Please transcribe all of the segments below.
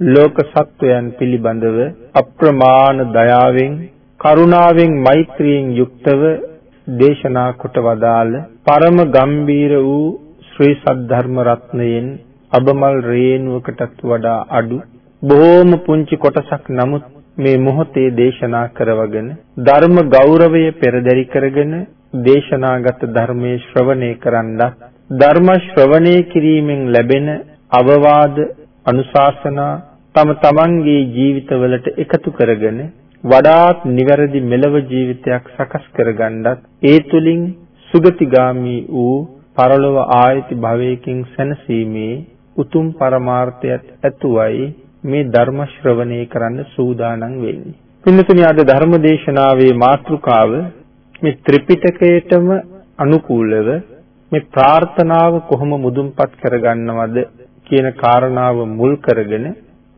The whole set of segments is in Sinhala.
ලෝක සත්වයන් පිළිබඳව අප්‍රමාණ දයාවෙන් කරුණාවෙන් මෛත්‍රියෙන් යුක්තව දේශනා කොට වදාළ පරම ගම්බීර වූ ශ්‍රී සද්ධර්ම රත්නයෙන් අබමල් රේණුවකටත් වඩා අඩු බොහෝම පුංචි කොටසක් නමුත් මේ මොහොතේ දේශනා කරවගෙන ධර්ම ගෞරවය පෙරදරි කරගෙන දේශනාගත ධර්මයේ ශ්‍රවණය කරන්නත් ධර්ම ශ්‍රවණය කිරීමෙන් ලැබෙන අවවාද අනුශාසනා තම තමන්ගේ ජීවිතවලට එකතු කරගෙන වඩාත් නිවැරදි මෙලව ජීවිතයක් සකස් කරගන්නත් ඒ තුලින් සුගතිගාමි වූ පරලොව ආයති භවයකින් සැනසීමේ උතුම් පරමාර්ථයත් ඇතුවයි මේ ධර්ම ශ්‍රවණය කරන්න සූදානම් වෙන්නේ. පින්නතුනි අද ධර්ම දේශනාවේ මාතෘකාව මේ ත්‍රිපිටකයටම අනුකූලව මේ ප්‍රාර්ථනාව කොහොම මුදුන්පත් කරගන්නවද කියන කාරණාව මුල් කරගෙන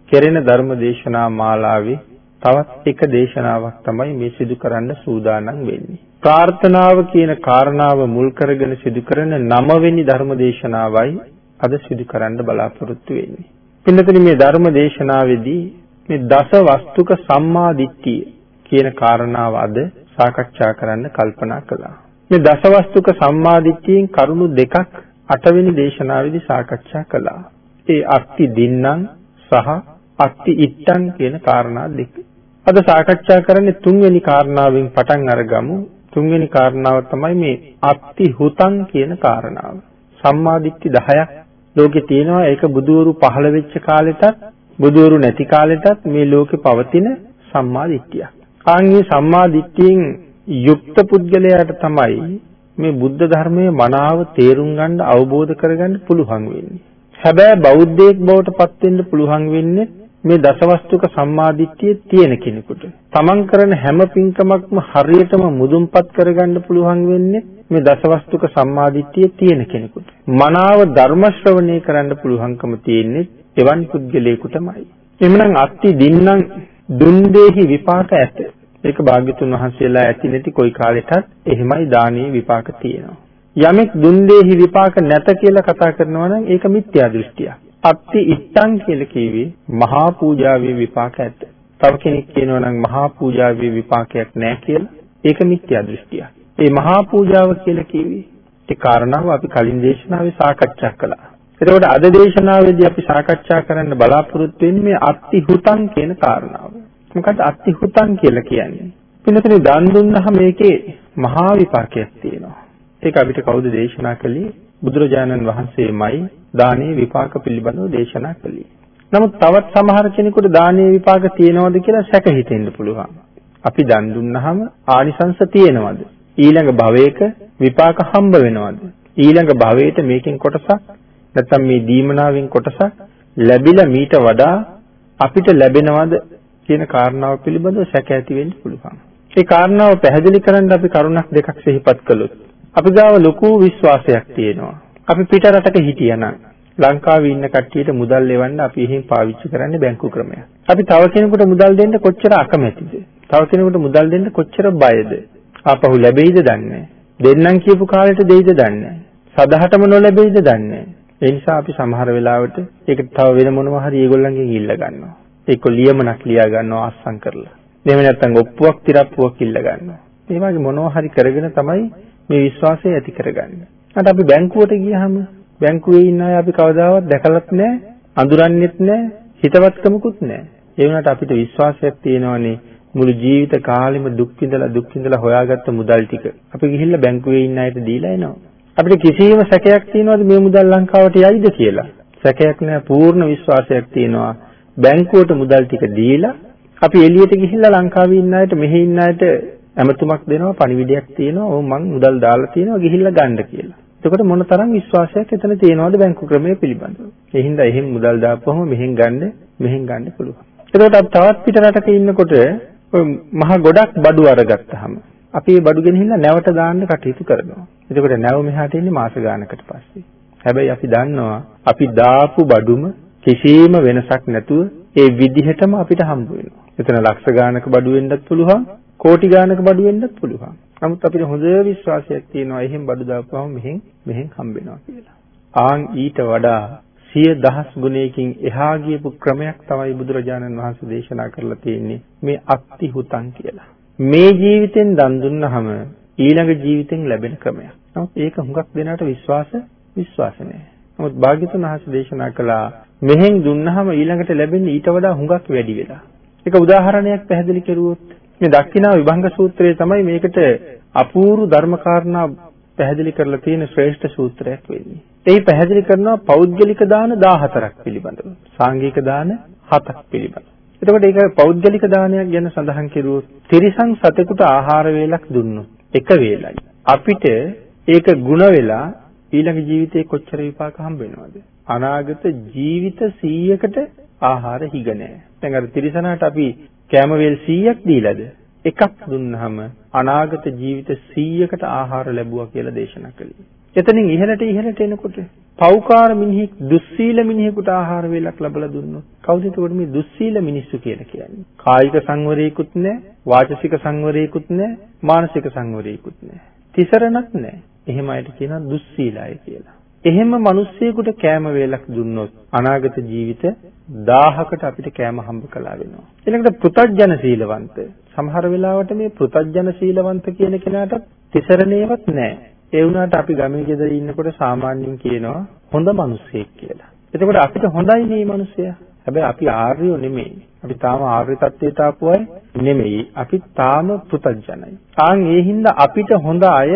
කෙරෙන ධර්ම දේශනා මාලාවේ තවත් එක දේශනාවක් තමයි මේ සිදු කරන්න සූදානම් වෙන්නේ. ප්‍රාර්ථනාව කියන කාරණාව මුල් කරගෙන සිදු කරන නවවෙනි ධර්ම දේශනාවයි අද සිදු කරන්න බලාපොරොත්තු වෙන්නේ. පින්නතනි මේ ධර්ම දේශනාවේදී මේ දස වස්තුක සම්මා දිට්ඨිය කියන කාරණාව අද සාකච්ඡා කරන්න කල්පනා කළා. මේ දස වස්තුක සම්මා දිට්ඨියෙන් කරුණු දෙකක් අටවෙනි දේශනාවේදී සාකච්ඡා කළා. ඒ අක්ති දින්නම් සහ අක්ති ඉත්තන් කියන කාරණා දෙක. අද සාකච්ඡා කරන්නේ තුන්වෙනි කාරණාවෙන් පටන් අරගමු. තුන්වෙනි කාරණාව තමයි මේ අත්ති හුතං කියන කාරණාව. සම්මාදිට්ඨි 10ක් ලෝකේ තියෙනවා. ඒක බුදවරු පහළ වෙච්ච කාලෙටත් බුදවරු නැති කාලෙටත් මේ ලෝකේ පවතින සම්මාදිට්ඨියක්. ආන්ගේ සම්මාදිට්ඨියෙන් යුක්ත පුද්ගලයාට තමයි මේ බුද්ධ ධර්මයේ මනාව තේරුම් ගන්න අවබෝධ කරගන්න පුළුවන් වෙන්නේ. හැබැයි බෞද්ධයෙක් බවට පත් වෙන්න පුළුවන් වෙන්නේ මේ දසවස්තුක සම්මාදිට්ඨිය තියෙන කෙනෙකුට. තමන් කරන හැම පින්කමක්ම හරියටම මුදුන්පත් කරගන්න පුළුවන් වෙන්නේ මේ දසවස්තුක සම්මාදිට්ඨිය තියෙන කෙනෙකුට. මනාව ධර්ම ශ්‍රවණය කරන්න පුළුවන්කම තියෙන්නේ එවන් පුද්ගලයෙකුටමයි. එhmenan අත්ති දින්නම් දුන් දෙහි විපාක ඇත. ඒක භාග්‍යතුන් වහන්සේලා ඇති නැති කොයි කාලෙටත් එහෙමයි දානීය විපාක තියෙනවා. යමෙක් දුන් දෙහි විපාක නැත කියලා කතා කරනවා නම් ඒක මිත්‍යා දෘෂ්ටියක්. අත්ති ඉත්තං කියලා කිව්වේ මහා පූජාවේ විපාක ඇත. තව කෙනෙක් කියනවා නම් මහා පූජාවේ විපාකයක් නැහැ කියලා. ඒක මිත්‍යා දෘෂ්ටියක්. ඒ මහා පූජාව කියලා කිව්වේ ඒ කාරණාව අපි කලින් දේශනාවේ සාකච්ඡා කළා. එතකොට අද දේශනාවේදී අපි සාකච්ඡා කරන්න බලාපොරොත්තු වෙන්නේ මේ අත්ති හුතං කියන කාරණාව. මොකද අත්ති හුතං කියලා කියන්නේ? පින්නතේ දන් දුන්නාම මේකේ මහා විපාකයක් තියෙනවා. ඒක අපිට කවුද දේශනා කළේ? බුදුරජාණන් වහන්සේමයි දානීය විපාක පිළිබඳව දේශනා කළේ. නමුත් තවත් සමහර කෙනෙකුට දානීය විපාක තියෙනවද කියලා සැක හිතෙන්න පුළුවන්. අපි දන් දුන්නාම ආනිසංස තියෙනවද? ඊළඟ භවයක විපාක හම්බ වෙනවද? ඊළඟ භවයට මේකෙන් කොටසක් නැත්නම් මේ දීමනාවෙන් කොටසක් ලැබිලා මීට වඩා අපිට ලැබෙනවද කියන කාරණාව පිළිබඳව සැක ඇති වෙන්න පුළුවන්. ඒ කාරණාව පැහැදිලි කරන්න අපි කරුණක් දෙකක් සිහිපත් කළොත් අපි ගාව ලොකු විශ්වාසයක් තියෙනවා. අපි පිට රටක හිටියනම් ලංකාවේ ඉන්න කට්ටියට මුදල් ලෙවන්න අපි එහෙන් පාවිච්චි කරන්නේ බැංකු ක්‍රමයක්. අපි තව කෙනෙකුට මුදල් දෙන්න කොච්චර අකමැතිද? තව කෙනෙකුට මුදල් දෙන්න කොච්චර බයද? ආපහු ලැබෙයිද දන්නේ දෙන්නම් කියපු කාලෙට දෙයිද දන්නේ සදහටම නොලැබෙයිද දන්නේ ඒ නිසා අපි සමහර වෙලාවට ඒකට තව වෙන මොනවා හරි ඒගොල්ලන්ගෙන් ඉල්ල ගන්නවා ඒක ලියමනක් ලියා ගන්නවා අස්සම් කරලා එහෙම නැත්නම් ඔප්පුවක් තිරප්පුවක් ඉල්ල ගන්නවා ඒ වගේ මොනවා හරි කරගෙන තමයි මේ විශ්වාසය ඇති කරගන්නේ අට අපි බැංකුවට ගියහම බැංකුවේ ඉන්න අය අපි කවදාවත් දැකලත් නැහැ අඳුරන්නෙත් නැහැ හිතවත්කමකුත් නැහැ ඒ වුණාට අපිට විශ්වාසයක් තියෙනවනේ මුළු ජීවිත කාලෙම දුක් විඳලා දුක් විඳලා හොයාගත්ත මුදල් ටික අපි ගිහිල්ලා බැංකුවේ ඉන්න අයට දීලා එනවා. අපිට කිසියම් සැකයක් තියනවද මේ මුදල් ලංකාවට යයිද කියලා? සැකයක් නෑ පූර්ණ විශ්වාසයක් තියෙනවා. බැංකුවට මුදල් ටික දීලා අපි එළියට ගිහිල්ලා ලංකාවේ ඉන්න අයට මෙහි ඉන්න අයට ඇමතුමක් දෙනවා පණිවිඩයක් තියෙනවා ඕ මං මුදල් දාලා තියෙනවා ගිහිල්ලා ගන්න කියලා. එතකොට මොන තරම් විශ්වාසයක් එතන තියෙනවද බැංකු ක්‍රමයේ පිළිබඳව. ඒ හින්දා එහෙන් මුදල් දාපුවම මෙහෙන් ගන්න මෙහෙන් ගන්න පුළුවන්. එතකොට අපි තවත් පිට රටක ඉන්නකොට මහ ගොඩක් බඩු අරගත්තාම අපි මේ බඩු ගෙනහිල්ලා නැවට දාන්න කටයුතු කරනවා. එතකොට නැව මෙහාට එන්නේ මාස ගානකට පස්සේ. හැබැයි අපි දන්නවා අපි දාපු බඩුම කිසිම වෙනසක් නැතුව ඒ විදිහටම අපිට හම්බ වෙනවා. එතන ලක්ෂ ගානක බඩු වෙන්නත් පුළුවන්, කෝටි ගානක බඩු වෙන්නත් පුළුවන්. නමුත් අපිට හොඳ විශ්වාසයක් තියෙනවා එහෙන් බඩු දාපුවම මෙහෙන් මෙහෙන් හම්බ වෙනවා කියලා. ආන් ඊට වඩා සිය දහස් ගුණයකින් එහා ගියපු ක්‍රමයක් තමයි බුදුරජාණන් වහන්සේ දේශනා කරලා තියෙන්නේ මේ අක්ති හුතං කියලා. මේ ජීවිතෙන් දන් දුන්නහම ඊළඟ ජීවිතෙන් ලැබෙන ක්‍රමයක්. නමුත් ඒක හුඟක් දෙනාට විශ්වාස විශ්වාස නැහැ. නමුත් භාග්‍යතුන් වහන්සේ දේශනා කළා මෙහෙන් දුන්නහම ඊළඟට ලැබෙන්නේ ඊට වඩා හුඟක් වැඩි වෙලා. ඒක උදාහරණයක් පැහැදිලි කරුවොත් මේ දක්ෂිනා විභංග සූත්‍රය තමයි මේකට අපූර්ව ධර්මකාරණා පැහැදිලි කරලා තියෙන ශ්‍රේෂ්ඨ සූත්‍රයක් වෙන්නේ. එයි පැහැදිලි කරනවා පෞද්ගලික දාන 14ක් පිළිබඳව. සාංගික දාන 7ක් පිළිබඳව. එතකොට ඒක පෞද්ගලික දානයක් ගැන සඳහන් කෙරුවොත් තිරිසන් සතෙකුට ආහාර වේලක් දුන්නොත් එක වේලයි. අපිට ඒක ಗುಣ වෙලා ඊළඟ ජීවිතේ කොච්චර විපාක හම්බ වෙනවද? අනාගත ජීවිත 100කට ආහාර හිග නැහැ. දැන් අර තිරිසනාට අපි කැම වේල් 100ක් දීලාද? එකක් දුන්නාම අනාගත ජීවිත 100කට ආහාර ලැබුවා කියලා දේශනා කළේ. එතනින් ඉහළට ඉහළට එනකොට පෞකාර මිනිහෙක් දුස්සීල මිනිහෙකුට ආහාර වේලක් ලැබලා දුන්නොත් කවුද එතකොට මේ දුස්සීල මිනිස්සු කියලා කියන්නේ? කායික සංවරයකුත් නැහැ, වාචසික සංවරයකුත් නැහැ, මානසික සංවරයකුත් නැහැ. තිසරණක් නැහැ. එහෙම අයට කියනවා දුස්සීලයි කියලා. එහෙම මිනිස්සෙකුට කෑම වේලක් දුන්නොත් අනාගත ජීවිත 1000කට අපිට කෑම හම්බ කළා වෙනවා. ඊළඟට පෘතජන සීලවන්ත. සමහර වෙලාවට මේ පෘතජන සීලවන්ත කියන කෙනාට තිසරණේවත් නැහැ. ඒ වුණාට අපි ගමේ ගෙදර ඉන්නකොට සාමාන්‍යයෙන් කියනවා හොඳ මිනිස්සෙක් කියලා. එතකොට අපිට හොඳයි මේ මිනිස්සයා. හැබැයි අපි ආර්යෝ නෙමෙයි. අපි තාම ආර්ය තත්ත්වයට ආපු අය නෙමෙයි. අපි තාම පෘතජනයි. ආන් ඒ හින්දා අපිට හොඳ අය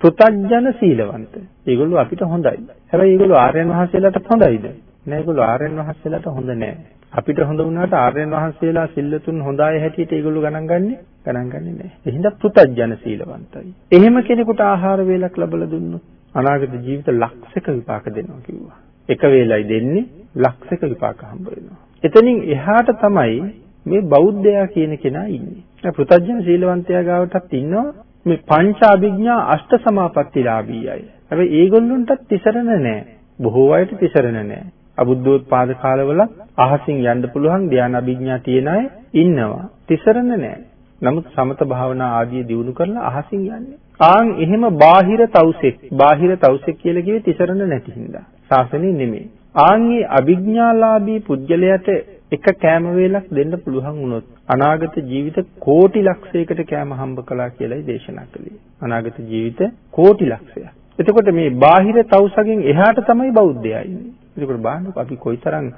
පෘතජන සීලවන්ත. ඒගොල්ලෝ අපිට හොඳයි. හැබැයි ඒගොල්ලෝ ආර්යයන් වහන්සේලාට හොඳයිද? නෑ ඒගොල්ලෝ ආර්යයන් වහන්සේලාට හොඳ නෑ. අපිට හොඳ වුණාට ආර්යයන් වහන්සේලා සිල්ලතුන් හොඳ අය හැටියට ඒගොල්ලෝ ගණන් ගන්නේ ගණන් ගන්නේ නෑ. ඒ හින්දා පෘතජන සීලවන්තයි. එහෙම කෙනෙකුට ආහාර වේලක් ලැබලා දුන්නොත් අනාගත ජීවිත ලක්ෂක විපාක දෙනවා කිව්වා. එක වේලයි දෙන්නේ ලක්ෂක විපාක හම්බ වෙනවා. එතනින් එහාට තමයි මේ බෞද්ධයා කියන කෙනා ඉන්නේ. දැන් පෘථජන සීලවන්තයා ගාවටත් ඉන්නවා මේ පංච අභිඥා අෂ්ට සමාපත්තිලාභී අය. හැබැයි ඒගොල්ලොන්ටත් තිසරණ නැහැ. බොහෝ අයට තිසරණ නැහැ. අබුද්ධෝත්පාද කාලවල අහසින් යන්න පුළුවන් ධ්‍යාන අභිඥා තියෙන අය ඉන්නවා. තිසරණ නැහැ. නමුත් සමත භාවනා ආදී දියුණු කරලා අහසින් යන්නේ. ආන් එහෙම බාහිර තවුසෙක් බාහිර තවුසෙක් කියලා කිව්වේ තිසරණ නැති හින්දා. සාසනෙ නෙමෙයි. ආන්ගේ අභිඥාලාභී පුජ්‍යලයට එක කෑම වේලක් දෙන්න පුළුවන් වුණොත් අනාගත ජීවිත කෝටි ලක්ෂයකට කෑම හම්බ කළා කියලායි දේශනා කළේ. අනාගත ජීවිත කෝටි ලක්ෂයක්. එතකොට මේ බාහිර තවුසගෙන් එහාට තමයි බෞද්ධයා ඉන්නේ. එතකොට බලන්නකො අපි කොයිතරම්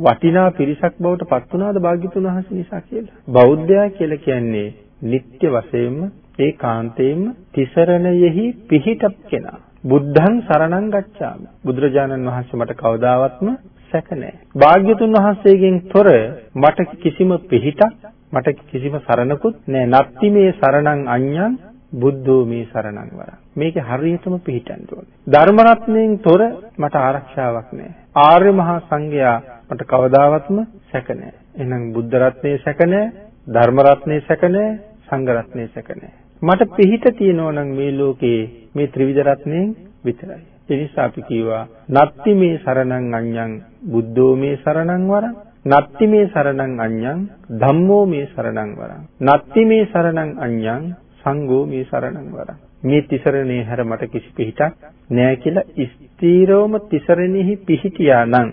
වටිනා පිරිසක් බවට පත් වුණාද භාග්‍යතුන් වහන්සේ නිසා කියලා. බෞද්ධයා කියලා කියන්නේ නিত্য වශයෙන්ම ඒකාන්තයෙන්ම තිසරණයෙහි පිහිටක් කෙනා. බුද්ධං සරණං ගච්ඡාමි. බුදුරජාණන් වහන්සේ මට කවදාවත්ම සැක නැහැ. භාග්‍යතුන් වහන්සේගෙන් තොර මට කිසිම පිහිටක් මට කිසිම සරණකුත් නැහැ. නත්ති මේ සරණං අඤ්ඤං බුද්ධෝ මේ සරණං වරං. මේකේ හරියටම පිහිටන්න ඕනේ. ධර්ම රත්නයෙන් තොර මට ආරක්ෂාවක් නැහැ. ආර්ය මහා සංඝයා මට කවදාවත්ම සැක නැහැ. එහෙනම් බුද්ධ රත්නයේ සැක නැහැ, ධර්ම රත්නයේ සැක නැහැ, සංඝ රත්නයේ සැක නැහැ. මට පිහිට තියෙනවා නම් මේ ලෝකේ මේ ත්‍රිවිධ රත්නයෙන් විතරයි. ඒ නිසා අපි කියවා නත්ති මේ සරණං අඤ්ඤං බුද්ධෝ මේ සරණං වරං නත්ති මේ සරණං අඤ්ඤං ධම්මෝ මේ සරණං වරං නත්ති මේ සරණං අඤ්ඤං සංඝෝ මේ සරණං වරං මේ තිසරණේ හැර මට කිසි පිහිටක් නෑ කියලා ස්ථීරවම තිසරණෙහි පිහිටියා නම්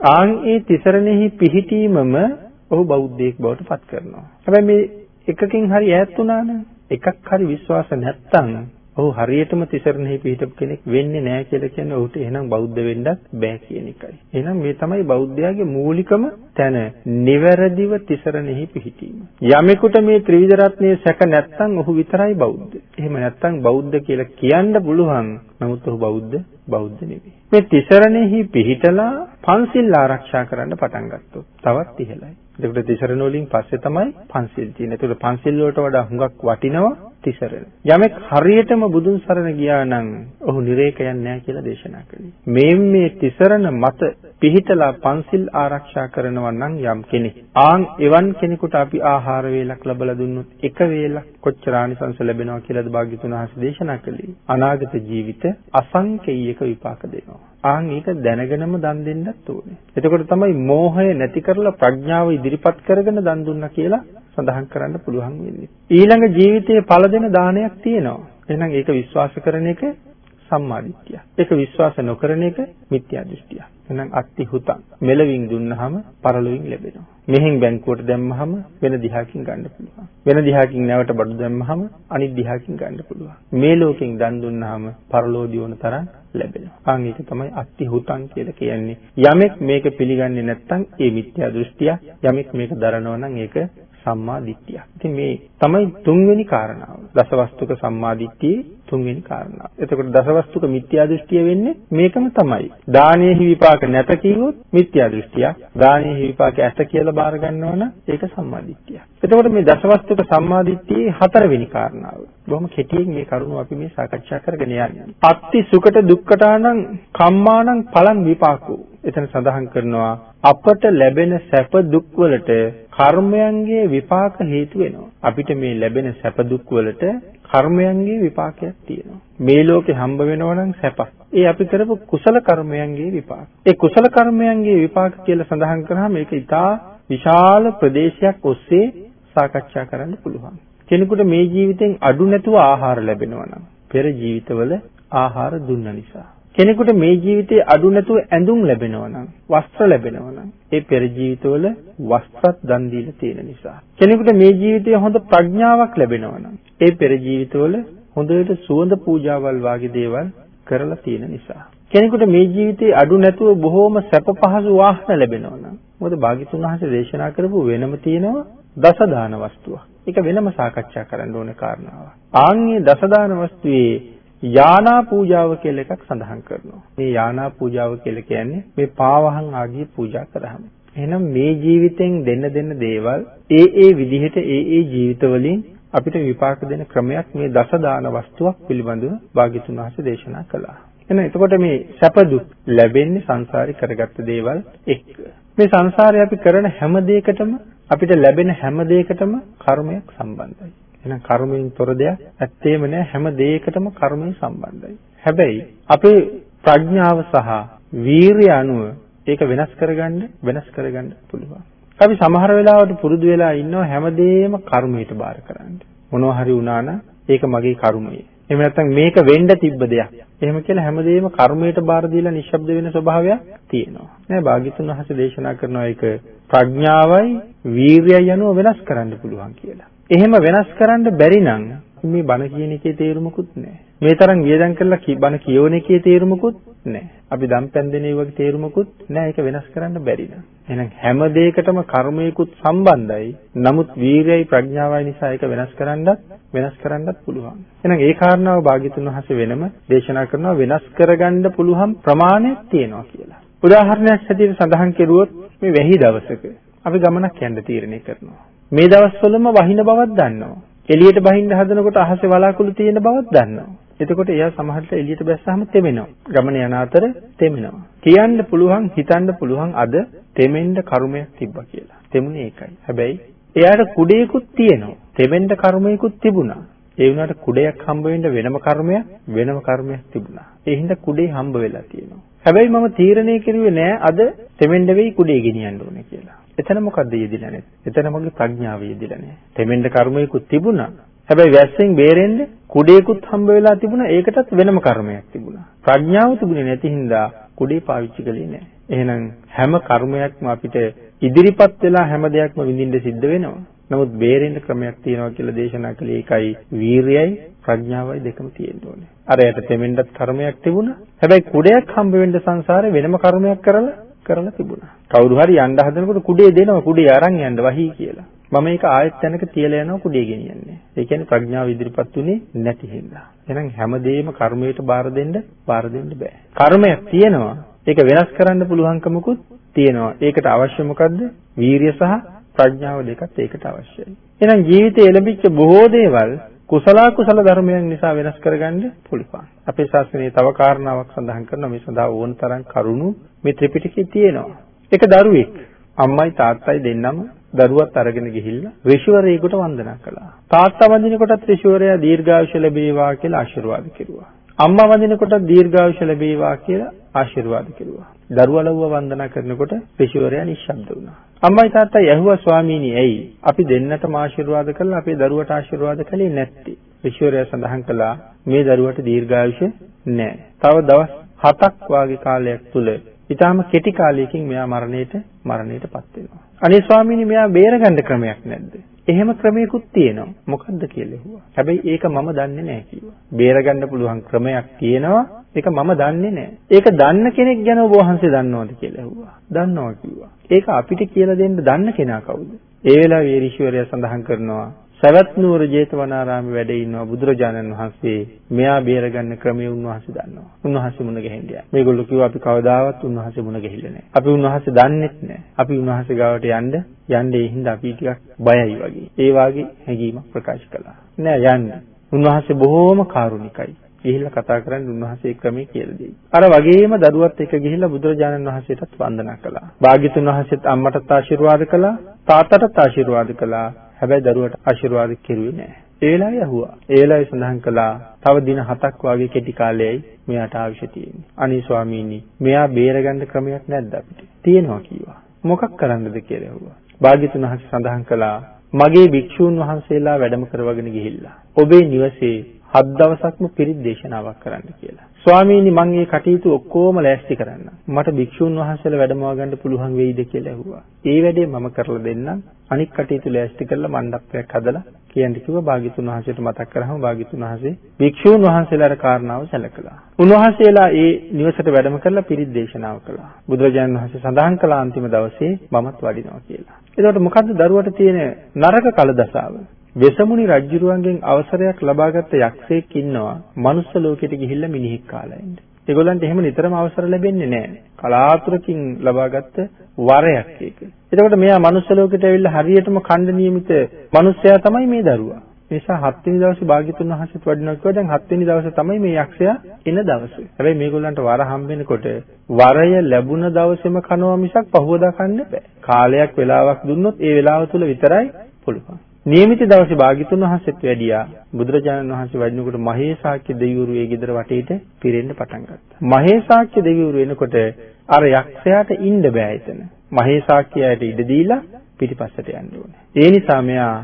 ආන් ඒ තිසරණෙහි පිහිටීමම ඔහු බෞද්ධයෙක් බවට පත් කරනවා. හැබැයි මේ එකකින් හරි ඈත් වුණා නම් එකක් හරි විශ්වාස නැත්තම් ඔහු හරියටම තිසරණෙහි පිහිටපු කෙනෙක් වෙන්නේ නැහැ කියලා කියන්නේ ඔහුට එහෙනම් බෞද්ධ වෙන්නත් බෑ කියන එකයි. එහෙනම් මේ තමයි බෞද්ධයාගේ මූලිකම තැන. නිවැරදිව තිසරණෙහි පිහිටීම. යමෙකුට මේ ත්‍රිවිධ රත්නයේ සැක නැත්තම් ඔහු විතරයි බෞද්ධ. එහෙම නැත්තම් බෞද්ධ කියලා කියන්න පුළුවන්. නමුත් ඔහු බෞද්ධ බෞද්ධ නෙවෙයි. මේ තිසරණෙහි පිහිටලා පන්සිල් ආරක්ෂා කරන්න පටන් ගත්තොත් තවත් ඉහළයි. එතකොට තිසරණ වලින් පස්සේ තමයි පන්සිල් තියෙන්නේ. එතකොට පන්සිල් වලට වඩා හුඟක් වටිනවා තිසරණ. යමෙක් හරියටම බුදුන් සරණ ගියා නම් ඔහු නිරේකයන් නැහැ කියලා දේශනා කළේ. මේ මේ තිසරණ මත පිහිටලා පන්සිල් ආරක්ෂා කරනවා නම් යම් කෙනෙක්. ආන් එවන් කෙනෙකුට අපි ආහාර වේලක් ලැබලා දුන්නොත් එක වේලක් කොච්චර ආනිසංස ලැබෙනවා කියලාද භාග්‍යතුන් වහන්සේ දේශනා කළේ. අනාගත ජීවිත අසංකේයක විපාක දෙනවා. ආන් ඒක දැනගෙනම දන් දෙන්නත් ඕනේ. එතකොට තමයි මෝහය නැති කරලා ප්‍රඥාව ඉදිරිපත් කරගෙන දන් දුන්නා කියලා සඳහන් කරන්න පුළුවන් වෙන්නේ. ඊළඟ ජීවිතයේ පළ දෙන දානයක් තියෙනවා. එහෙනම් ඒක විශ්වාස කරන එක සම්මාදිට්ඨිය. ඒක විශ්වාස නොකරන එක මිත්‍යා දෘෂ්ටිය. එහෙනම් අත්ති හුතං මෙලවින් දුන්නහම පරලොවින් ලැබෙනවා. මෙහෙන් බැංකුවට දැම්මහම වෙන දිහාකින් ගන්න පුළුවන්. වෙන දිහාකින් නැවට බඩු දැම්මහම අනිත් දිහාකින් ගන්න පුළුවන්. මේ ලෝකෙන් දන් දුන්නහම පරලෝදී වුණ තරම් ලැබෙනවා. ආන් ඒක තමයි අත්ති හුතං කියලා කියන්නේ. යමෙක් මේක පිළිගන්නේ නැත්නම් ඒ මිත්‍යා දෘෂ්ටිය. යමෙක් මේක දරනවා නම් ඒක සම්මා දිට්ඨිය. ඉතින් මේ තමයි තුන්වෙනි කාරණාව. දසවස්තුක සම්මා දිට්ඨියේ තුන්වෙනි කාරණාව. එතකොට දසවස්තුක මිත්‍යා දෘෂ්ටිය වෙන්නේ මේකම තමයි. දානයේහි විපාක නැත කිව්වොත් මිත්‍යා දෘෂ්ටිය. දානයේහි විපාක ඇත කියලා බාර ගන්නවා නම් ඒක සම්මා දිට්ඨිය. එතකොට මේ දසවස්තුක සම්මා දිට්ඨියේ හතරවෙනි කාරණාව. බොහොම කෙටියෙන් මේ කරුණු අපි මේ සාකච්ඡා කරගෙන යන්නේ. අත්ති සුකට දුක්කටානම් කම්මානම් පලං විපාකෝ. එතන සඳහන් කරනවා අපට ලැබෙන සැප දුක් වලට කර්මයන්ගේ විපාක හේතු වෙනවා. අපිට මේ ලැබෙන සැප දුක් වලට කර්මයන්ගේ විපාකයක් තියෙනවා. මේ ලෝකේ හම්බ වෙනවා නම් සැපක්. ඒ අපි කරපු කුසල කර්මයන්ගේ විපාක. ඒ කුසල කර්මයන්ගේ විපාක කියලා සඳහන් කරාම මේක ඉතා විශාල ප්‍රදේශයක් ඔස්සේ සාකච්ඡා කරන්න පුළුවන්. කෙනෙකුට මේ ජීවිතෙන් අඩු නැතුව ආහාර ලැබෙනවා නම් පෙර ජීවිතවල ආහාර දුන්න නිසා කෙනෙකුට මේ ජීවිතේ අඩු නැතුව ඇඳුම් ලැබෙනවා නම් වස්ත්‍ර ලැබෙනවා නම් ඒ පෙර ජීවිතවල වස්ත්‍රත් දන් දීලා තියෙන නිසා කෙනෙකුට මේ ජීවිතේ හොඳ ප්‍රඥාවක් ලැබෙනවා නම් ඒ පෙර ජීවිතවල හොඳට සුවඳ පූජාවල් වාගේ දේවල් කරලා තියෙන නිසා කෙනෙකුට මේ ජීවිතේ අඩු නැතුව බොහෝම සැප පහසු වාහන ලැබෙනවා නම් මොකද භාග්‍යතුන් වහන්සේ දේශනා කරපු වෙනම තියෙනවා දසදාන වස්තුවක්. ඒක වෙනම සාකච්ඡා කරන්න ඕනේ කාරණාවක්. ආන්ගේ දසදාන වස්තුවේ යානා පූජාව කියලා එකක් සඳහන් කරනවා. මේ යානා පූජාව කියලා කියන්නේ මේ පාවහන් ආදී පූජා කරාම. එහෙනම් මේ ජීවිතෙන් දෙන්න දෙන්න දේවල් ඒ ඒ විදිහට ඒ ඒ ජීවිතවලින් අපිට විපාක දෙන ක්‍රමයක් මේ දස දාන වස්තුවක් පිළිබඳව භාග්‍යතුන් වහන්සේ දේශනා කළා. එහෙනම් එතකොට මේ සැප දුක් ලැබෙන්නේ සංසාරي කරගත්ත දේවල් එක්ක. මේ සංසාරේ අපි කරන හැම දෙයකටම අපිට ලැබෙන හැම දෙයකටම කර්මයක් සම්බන්ධයි. එහෙනම් කර්මයෙන් තොර දෙයක් ඇත්තේම නෑ හැම දෙයකටම කර්මය සම්බන්ධයි. හැබැයි අපේ ප්‍රඥාව සහ වීරිය අනුව ඒක වෙනස් කරගන්න වෙනස් කරගන්න පුළුවන්. අපි සමහර වෙලාවට පුරුදු වෙලා ඉන්නවා හැමදේම කර්මයට බාර කරන්න. මොනවා හරි වුණා නම් ඒක මගේ කර්මය. එහෙම නැත්නම් මේක වෙන්න තිබ්බ දෙයක්. එහෙම කියලා හැමදේම කර්මයට බාර දීලා නිශ්ශබ්ද වෙන ස්වභාවයක් තියෙනවා. නෑ භාග්‍යතුන් වහන්සේ දේශනා කරනවා ඒක ප්‍රඥාවයි වීරියයි යනුව වෙනස් කරන්න පුළුවන් කියලා. එහෙම වෙනස් කරන්න බැරි නම් මේ බණ කියන එකේ තේරුමකුත් නැහැ. මේ තරම් වියදම් කරලා බණ කියවන එකේ තේරුමකුත් නැහැ. අපි දම්පැන් දෙන වගේ තේරුමකුත් නැහැ. ඒක වෙනස් කරන්න බැරි නෑ. එහෙනම් හැම දෙයකටම කර්මයකුත් සම්බන්ධයි. නමුත් වීරයයි ප්‍රඥාවයි නිසා ඒක වෙනස් කරන්නත් වෙනස් කරන්නත් පුළුවන්. එහෙනම් ඒ කාරණාව භාග්‍යතුන් වහන්සේ වෙනම දේශනා කරනවා වෙනස් කරගන්න පුළුවන් ප්‍රමාණයක් තියෙනවා කියලා. උදාහරණයක් හැටියට සඳහන් කෙරුවොත් මේ වැහි දවසක අපි ගමනක් යන්න තීරණය කරනවා. මේ දවස්වලම වහින බවක් දන්නවා. එළියට බහින්න හදනකොට අහසේ වලාකුළු තියෙන බවක් දන්නවා. එතකොට එයා සමහරට එළියට බැස්සාම තෙමෙනවා. ගමන යන අතර තෙමෙනවා. කියන්න පුළුවන් හිතන්න පුළුවන් අද තෙමෙන්න කර්මයක් තිබ්බා කියලා. තෙමුනේ ඒකයි. හැබැයි එයාට කුඩේකුත් තියෙනවා. තෙමෙන්න කර්මයකුත් තිබුණා. ඒ වුණාට කුඩයක් හම්බ වෙන්න වෙනම කර්මයක් වෙනම කර්මයක් තිබුණා. ඒ හින්දා කුඩේ හම්බ වෙලා තියෙනවා. හැබැයි මම තීරණය කරුවේ නෑ අද තෙමෙන්න වෙයි කුඩේ ගෙනියන්න ඕනේ කියලා. එතන මොකද්ද යෙදිලා නැති? එතන මගේ ප්‍රඥාව යෙදිලා නැහැ. තෙමෙන්න කර්මයකුත් තිබුණා. හැබැයි වැස්සෙන් බේරෙන්න කුඩේකුත් හම්බ වෙලා තිබුණා. ඒකටත් වෙනම කර්මයක් තිබුණා. ප්‍රඥාව තිබුණේ නැති හින්දා කුඩේ පාවිච්චි කළේ නැහැ. එහෙනම් හැම කර්මයක්ම අපිට ඉදිරිපත් වෙලා හැම දෙයක්ම විඳින්න සිද්ධ වෙනවා. නමුත් බේරෙන්න ක්‍රමයක් තියෙනවා කියලා දේශනා කළේ ඒකයි වීරියයි ප්‍රඥාවයි දෙකම තියෙන්න ඕනේ. අර යට තෙමෙන්නත් කර්මයක් තිබුණා. හැබැයි කුඩයක් හම්බ වෙන්න සංසාරේ වෙනම කර්මයක් කරලා කරලා තිබුණා. කවුරු හරි යන්න හදනකොට කුඩේ දෙනවා කුඩේ අරන් යන්න වහී කියලා. මම ඒක ආයෙත් තැනක තියලා යනවා කුඩේ ගෙනියන්නේ. ඒ කියන්නේ ප්‍රඥාව ඉදිරිපත් උනේ නැති හින්දා. එහෙනම් හැමදේම කර්මයට බාර දෙන්න බාර දෙන්න බෑ. කර්මයක් තියෙනවා. ඒක වෙනස් කරන්න පුළුවන්කමකුත් තියෙනවා. ඒකට අවශ්‍ය මොකද්ද? වීරිය සහ ප්‍රඥාව දෙකත් ඒකට අවශ්‍යයි. එහෙනම් ජීවිතයේ එළඹිච්ච බොහෝ දේවල් කුසල කුසල ධර්මයන් නිසා වෙනස් කරගන්න පුළුවන්. අපේ ශාස්ත්‍රයේ තව කාරණාවක් සඳහන් කරනවා මේ සඳහා ඕන තරම් කරුණු මේ ත්‍රිපිටකයේ තියෙනවා. එක දරුවෙක් අම්මයි තාත්තයි දෙන්නම දරුවත් අරගෙන ගිහිල්ලා ඍෂිවරයෙකුට වන්දනා කළා. තාත්තා වඳිනකොටත් ඍෂිවරයා දීර්ඝායුෂ ලැබේවා කියලා ආශිර්වාද කෙරුවා. අම්මා වඳිනකොට දීර්ඝායුෂ ලැබේවා කියලා ආශිර්වාද කෙරුවා. දරුවා ලව්ව වන්දනා කරනකොට ඍෂිවරයා නිශ්ශබ්ද වුණා. අම්මයි තාත්තයි ඇහුවා ස්වාමීනි ඇයි අපි දෙන්නටම ආශිර්වාද කළා අපේ දරුවට ආශිර්වාද කළේ නැත්තේ? ඍෂිවරයා සඳහන් කළා මේ දරුවට දීර්ඝායුෂ නැහැ. තව දවස් 7ක් වාගේ කාලයක් තුල ඊටාම කෙටි කාලයකින් මෙයා මරණයට මරණයටපත් වෙනවා. අනේ ස්වාමීනි මෙයා බේරගන්න ක්‍රමයක් නැද්ද? එහෙම ක්‍රමයකුත් තියෙනවා. මොකද්ද කියලා ඇහුවා. හැබැයි ඒක මම දන්නේ නැහැ කිව්වා. බේරගන්න පුළුවන් ක්‍රමයක් තියෙනවා. ඒක මම දන්නේ නැහැ. ඒක දන්න කෙනෙක් ගැන ඔබ වහන්සේ දන්නවද කියලා ඇහුවා. දන්නවා කිව්වා. ඒක අපිට කියලා දෙන්න දන්න කෙනා කවුද? ඒ වෙලාවේ ඍෂිවරයා සඳහන් කරනවා සවැත් නුවර ජේතවනාරාමේ වැඩ ඉන්නවා බුදුරජාණන් වහන්සේ මෙයා බේරගන්න ක්‍රමය උන්වහන්සේ දන්නවා. උන්වහන්සේ මුණ ගැහෙන්න. මේගොල්ලෝ කිව්වා අපි කවදාවත් උන්වහන්සේ මුණ ගැහිලා නැහැ. අපි උන්වහන්සේ දන්නෙත් නැහැ. අපි උන්වහන්සේ ගාවට යන්න යන්නේ ඒ හින්දා අපි ටිකක් බයයි වගේ. ඒ වාගේ හැඟීමක් ප්‍රකාශ කළා. නෑ යන්න. උන්වහන්සේ බොහෝම කාරුණිකයි. ගිහිල්ලා කතා කරන්න උන්වහන්සේ ක්‍රමයේ කියලා දෙයි. අර වගේම දරුවත් එක්ක ගිහිල්ලා බුදුරජාණන් වහන්සේටත් වන්දනා කළා. භාග්‍යතුන් වහන්සේත් අම්මටත් ආශිර්වාද කළා, තාත්තටත් ආශිර්වාද කළා. හැබැයි දරුවට ආශිර්වාද කෙරුවේ නැහැ. ඒ වෙලාවේ ඇහුවා. ඒ වෙලාවේ සඳහන් කළා තව දින 7ක් වගේ කෙටි කාලයයි මෙයාට අවශ්‍ය තියෙන්නේ. අනේ ස්වාමීනි, මෙයා බේරගන්න ක්‍රමයක් නැද්ද අපිට? තියෙනවා කිව්වා. මොකක් කරන්නද කියලා ඇහුවා. භාග්‍යතුන් වහන්සේ සඳහන් කළා මගේ භික්ෂූන් වහන්සේලා වැඩම කරවගෙන ගිහිල්ලා ඔබේ නිවසේ හත් දවසක්ම පිරිත් දේශනාවක් කරන්න කියලා. ස්වාමීනි මම මේ කටයුතු ඔක්කොම ලෑස්ති කරන්න. මට භික්ෂුන් වහන්සේලා වැඩමවා ගන්න පුළුවන් වෙයිද කියලා ඇහුවා. ඒ වැඩේ මම කරලා දෙන්නම්. අනික් කටයුතු ලෑස්ති කරලා මණ්ඩපයක් හදලා කියන්න කිව්වා භාග්‍යතුන් වහන්සේට මතක් කරාම භාග්‍යතුන් වහන්සේ භික්ෂූන් වහන්සේලාට කාරණාව සැලකලා. උන්වහන්සේලා ඒ නිවසට වැඩම කරලා පිරිත් දේශනාව කළා. බුදුරජාණන් වහන්සේ සඳහන් කළ අන්තිම දවසේ මමත් වඩිනවා කියලා. එතකොට මොකද්ද දරුවට තියෙන නරක කලදසාව? වෙසමුණි රජුරුවන්ගෙන් අවසරයක් ලබාගත් යක්ෂයෙක් ඉන්නවා. මනුස්ස ලෝකෙට ගිහිල්ලා මිනිහෙක් කාලා ඉන්නේ. ඒගොල්ලන්ට එහෙම නිතරම අවසර ලැබෙන්නේ නැහැ. කලාතුරකින් ලබාගත්ත වරයක් ඒක. එතකොට මෙයා මනුස්ස ලෝකෙට ඇවිල්ලා හරියටම ඛණ්ඩ නියමිත මිනිසයා තමයි මේ දරුවා. ඒ නිසා හත්වෙනි දවසේ භාග්‍යතුන් වහන්සේට වඩිනවා කිව්වා දැන් හත්වෙනි දවසේ තමයි මේ යක්ෂයා එන දවස. හැබැයි මේගොල්ලන්ට වර හම්බ වෙනකොට වරය ලැබුණ දවසේම කනවා මිසක් පහුවදා කන්න බෑ. කාලයක් වෙලාවක් දුන්නොත් ඒ වෙලාව තුල විතරයි පුළුවන්. නියමිත දවසේ භාග්‍යතුන් වහන්සේත් වැඩියා බුදුරජාණන් වහන්සේ වඩිනකොට මහේසාක්‍ය දෙවිවරු ඒ ගෙදර වටේට පිරෙන්න පටන් ගත්තා. මහේසාක්‍ය දෙවිවරු එනකොට අර යක්ෂයාට ඉන්න බෑ එතන. මහේසාක්‍යයට ඉඩ දීලා පිටිපස්සට යන්න ඕනේ. ඒ නිසා මෙයා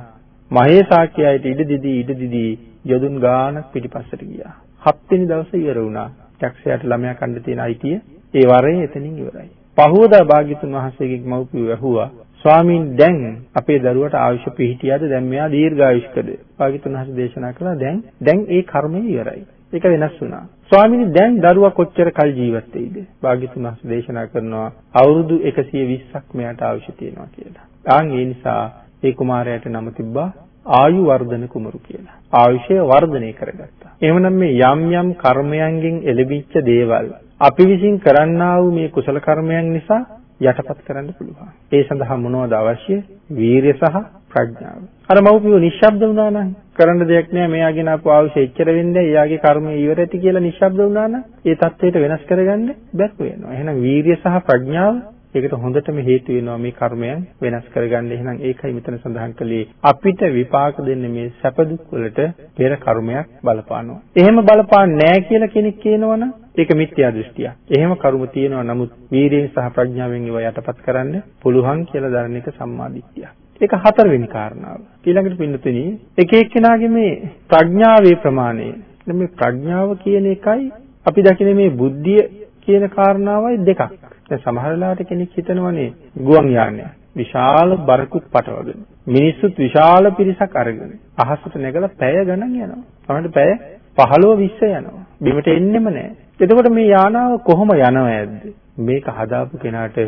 මහේසාක්‍යයට ඉඩ දිදී ඉඩ දිදී යදුන් ගානක් පිටිපස්සට ගියා. හත්වෙනි දවසේ ඉවර වුණා. යක්ෂයාට ළමයා කන්න තියෙන අයිතිය ඒ වරේ එතනින් ඉවරයි. පහවදා භාග්‍යතුන් වහන්සේගෙන් මව්පියෝ ඇහුවා ස්වාමීන් දැන් අපේ දරුවට ආයුෂ පිහිටියද දැන් මෙයා දීර්ඝායුෂ්කද? භාග්‍යතුන් හස දේශනා කළා දැන් දැන් ඒ කර්මය ඉවරයි. ඒක වෙනස් වුණා. ස්වාමීනි දැන් දරුවා කොච්චර කල් ජීවත් වෙයිද? භාග්‍යතුන් හස දේශනා කරනවා අවුරුදු 120ක් මෙයාට ආයුෂ තියෙනවා කියලා. ආන් ඒ නිසා ඒ කුමාරයාට නම තිබ්බා ආයු වර්ධන කුමරු කියලා. ආයුෂය වර්ධනය කරගත්තා. එහෙමනම් මේ යම් යම් කර්මයන්ගෙන් එළඹිච්ච දේවල් අපි විසින් කරන්නා වූ මේ කුසල කර්මයන් නිසා යටපත් කරන්න පුළුවන්. ඒ සඳහා මොනවද අවශ්‍ය? වීරිය සහ ප්‍රඥාව. අර මව්පියෝ නිශ්ශබ්ද වුණා නම් කරන්න දෙයක් නෑ මෙයාගෙන අපෝ අවශ්‍ය එච්චර වෙන්නේ එයාගේ කර්මය ඉවර ඇති කියලා නිශ්ශබ්ද වුණා නම් ඒ தത്വයට වෙනස් කරගන්න බැක් වෙනවා. එහෙනම් වීරිය සහ ප්‍රඥාව ඒකට හොඳටම හේතු වෙනවා මේ කර්මයන් වෙනස් කරගන්න. එහෙනම් ඒකයි මෙතන සඳහන් කළේ අපිට විපාක දෙන්නේ මේ සැප දුක් වලට පෙර කර්මයක් බලපානවා. එහෙම බලපාන්නේ නැහැ කියලා කෙනෙක් කියනවනම් ඒක මිත්‍යා දෘෂ්ටියක්. එහෙම කරුම තියෙනවා නමුත් වීරියෙන් සහ ප්‍රඥාවෙන් ඒවා යටපත් කරන්න පුළුවන් කියලා දරන එක සම්මාදිට්ඨියක්. ඒක හතරවෙනි කාරණාව. ඊළඟට පින්නතුනි එක එක්කෙනාගේ මේ ප්‍රඥාවේ ප්‍රමාණය. මේ ප්‍රඥාව කියන එකයි අපි දකින මේ බුද්ධිය කියන කාරණාවයි දෙකක්. දැන් සමහර වෙලාවට කෙනෙක් හිතනවනේ ගුවන් යානය විශාල බරකුත් පටවගෙන මිනිස්සුත් විශාල පිරිසක් අරගෙන අහසට නැගලා පැය ගණන් යනවා. සමහරවිට පැය 15 20 යනවා. බිමට එන්නෙම නැහැ. එතකොට මේ යානාව කොහොම යනවද? මේක හදාපු කෙනාට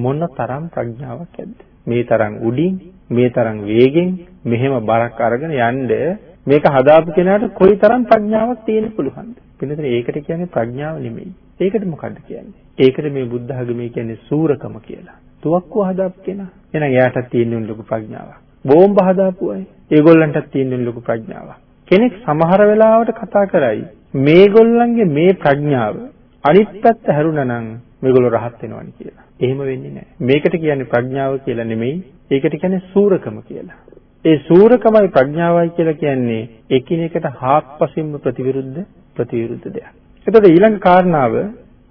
මොන තරම් ප්‍රඥාවක් ඇද්ද? මේ තරම් උඩින්, මේ තරම් වේගෙන් මෙහෙම බරක් අරගෙන යන්න මේක හදාපු කෙනාට කොයි තරම් ප්‍රඥාවක් තියෙන්න පුළුවන්ද? පිළිතුර ඒකට කියන්නේ ප්‍රඥාව නෙමෙයි. ඒකට මොකද්ද කියන්නේ? ඒකට මේ බුද්ධ ධර්මයේ කියන්නේ සූරකම කියලා. තුවක්කුව හදාපු කෙනා. එහෙනම් එයාටත් තියෙන ලොකු ප්‍රඥාවක්. බෝම්බ හදාපු අය. ඒගොල්ලන්ටත් තියෙන ලොකු ප්‍රඥාවක්. කෙනෙක් සමහර වෙලාවට කතා කරයි මේගොල්ලන්ගේ මේ ප්‍රඥාව අනිත් පැත්ත හැරුණා නම් මේගොල්ලෝ රහත් වෙනවනි කියලා. එහෙම වෙන්නේ නැහැ. මේකට කියන්නේ ප්‍රඥාව කියලා නෙමෙයි. ඒකට කියන්නේ සූරකම කියලා. ඒ සූරකමයි ප්‍රඥාවයි කියලා කියන්නේ එකිනෙකට හාත්පසින්ම ප්‍රතිවිරුද්ධ ප්‍රතිවිරුද්ධ දෙයක්. එතකොට ඊළඟ කාරණාව